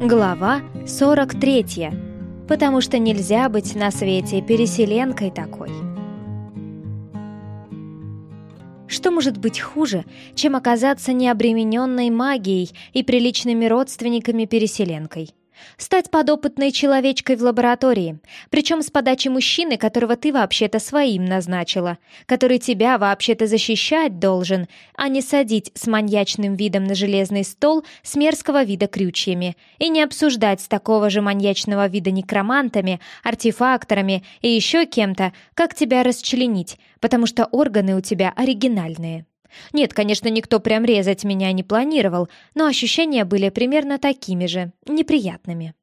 Глава 43. Потому что нельзя быть на свете переселенкой такой. Что может быть хуже, чем оказаться необремененной магией и приличными родственниками переселенкой? Стать подопытной человечкой в лаборатории, причем с подачи мужчины, которого ты вообще-то своим назначила, который тебя вообще-то защищать должен, а не садить с маньячным видом на железный стол с мерзкого вида крючьями и не обсуждать с такого же маньячного вида некромантами, артефакторами и еще кем-то, как тебя расчленить, потому что органы у тебя оригинальные. Нет, конечно, никто прям резать меня не планировал, но ощущения были примерно такими же, неприятными.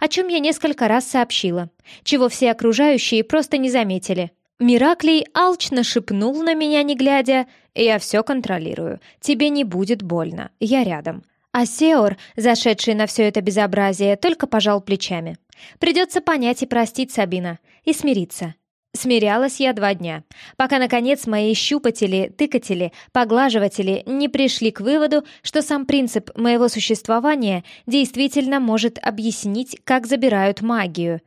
О чем я несколько раз сообщила, чего все окружающие просто не заметили. Мираклий алчно шепнул на меня, не глядя, «Я все контролирую, тебе не будет больно, я рядом». А Сеор, зашедший на все это безобразие, только пожал плечами. «Придется понять и простить Сабина, и смириться. Смирялась я два дня, пока, наконец, мои щупатели, тыкатели, поглаживатели не пришли к выводу, что сам принцип моего существования действительно может объяснить, как забирают магию.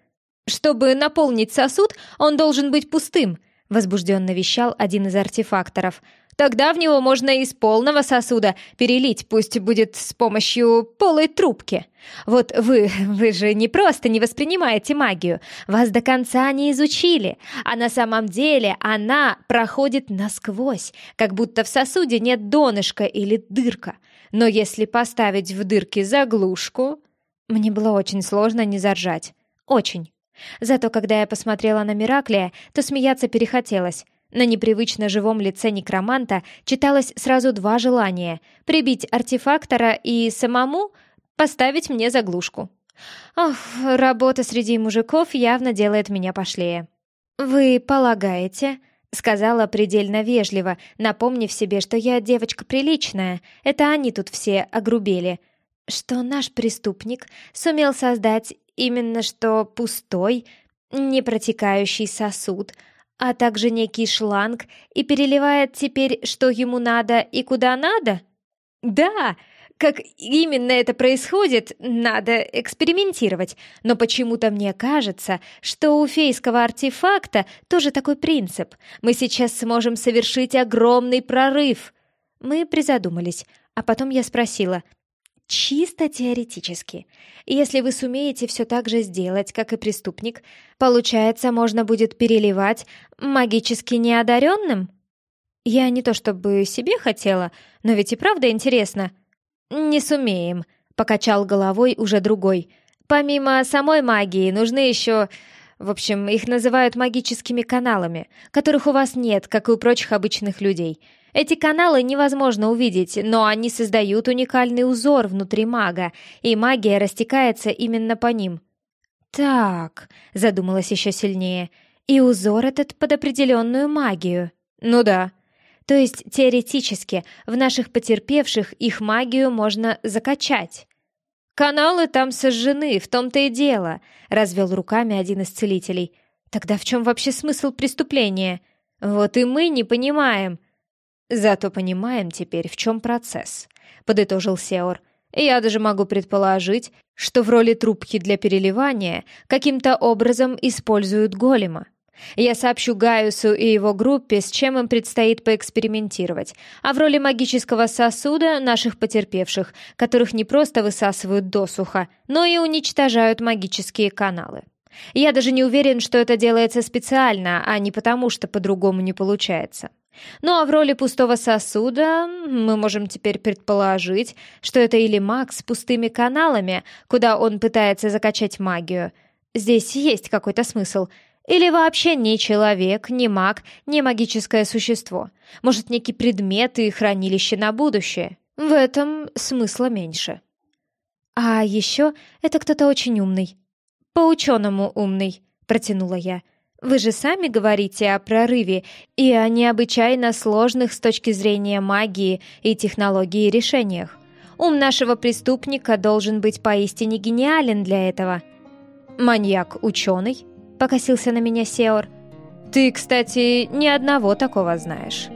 «Чтобы наполнить сосуд, он должен быть пустым», — возбужденно вещал один из артефакторов — Тогда в него можно из полного сосуда перелить, пусть будет с помощью полой трубки. Вот вы, вы же не просто не воспринимаете магию, вас до конца не изучили, а на самом деле она проходит насквозь, как будто в сосуде нет донышка или дырка. Но если поставить в дырке заглушку... Мне было очень сложно не заржать. Очень. Зато когда я посмотрела на Мираклия, то смеяться перехотелось. На непривычно живом лице некроманта читалось сразу два желания — прибить артефактора и самому поставить мне заглушку. Ох, работа среди мужиков явно делает меня пошлее. «Вы полагаете?» — сказала предельно вежливо, напомнив себе, что я девочка приличная, это они тут все огрубели, что наш преступник сумел создать именно что пустой, непротекающий сосуд — а также некий шланг и переливает теперь, что ему надо и куда надо? Да, как именно это происходит, надо экспериментировать, но почему-то мне кажется, что у фейского артефакта тоже такой принцип. Мы сейчас сможем совершить огромный прорыв. Мы призадумались, а потом я спросила — Чисто теоретически. Если вы сумеете все так же сделать, как и преступник, получается, можно будет переливать магически неодаренным? Я не то чтобы себе хотела, но ведь и правда интересно. Не сумеем, покачал головой уже другой. Помимо самой магии нужны еще... В общем, их называют магическими каналами, которых у вас нет, как и у прочих обычных людей — эти каналы невозможно увидеть, но они создают уникальный узор внутри мага, и магия растекается именно по ним. «Так», — задумалась еще сильнее, — «и узор этот под определенную магию». «Ну да». «То есть, теоретически, в наших потерпевших их магию можно закачать». «Каналы там сожжены, в том-то и дело», — развел руками один из целителей. «Тогда в чем вообще смысл преступления?» «Вот и мы не понимаем», «Зато понимаем теперь, в чем процесс», — подытожил Сеор. «Я даже могу предположить, что в роли трубки для переливания каким-то образом используют голема. Я сообщу Гaiusу и его группе, с чем им предстоит поэкспериментировать, а в роли магического сосуда наших потерпевших, которых не просто высасывают досуха, но и уничтожают магические каналы. Я даже не уверен, что это делается специально, а не потому, что по-другому не получается. Ну а в роли пустого сосуда мы можем теперь предположить, что это или маг с пустыми каналами, куда он пытается закачать магию. Здесь есть какой-то смысл. Или вообще не человек, не маг, не магическое существо. Может, некий предмет и хранилище на будущее. В этом смысла меньше. А еще это кто-то очень умный. По-ученому умный, протянула я. Вы же сами говорите о прорыве и о необычайно сложных с точки зрения магии и технологии решениях. Ум нашего преступника должен быть поистине гениален для этого. «Маньяк-ученый?» — покосился на меня Сеор. «Ты, кстати, ни одного такого знаешь».